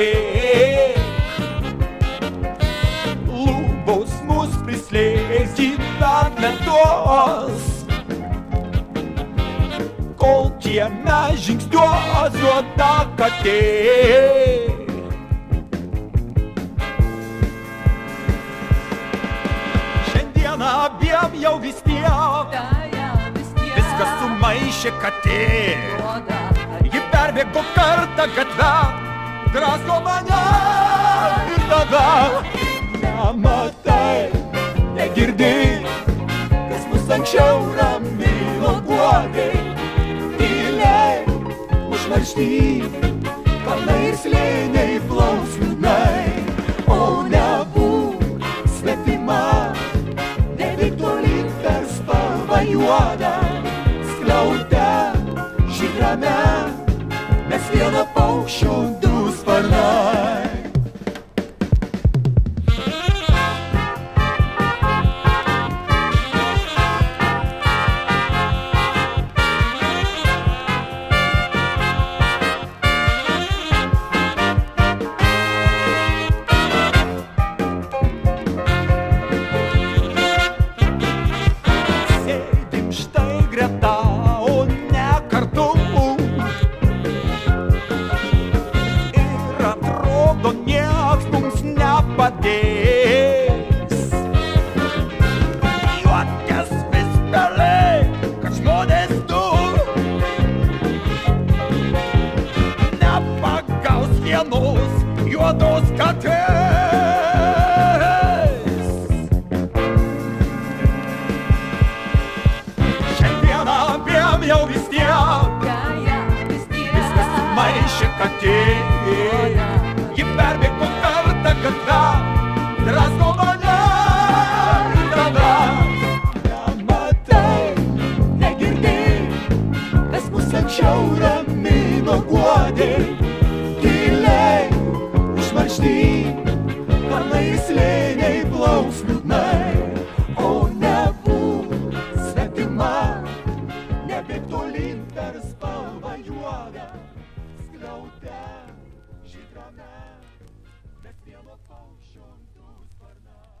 padėk. Lūbaus mus prislėgs gyvent metos, kol kieme žingsniuos juoda katė. Šiandieną abiem jau vis tiek. Viskas sumaišė katė. Ji perbėgo kartą gatvę drasko mane ir tada nematai, negirdi, kas mus anksčiau ramino guodai. Tyliai, užmaršty, kalnai ir slėniai plaus liūdnai, o nebūk svetima, nevyk tolyn per spalvą juodą, skliautę, žydrame, mes vieno paukščio vienos juodos katės. Šiandieną abiem jau vis tiek viskas maišė katė. Slėniai plaus liūdnai, o nebūk svetima, nebėg tolyn per spalvą juodą, skliautę, žydrame, bet vieno paukščio du sparnai.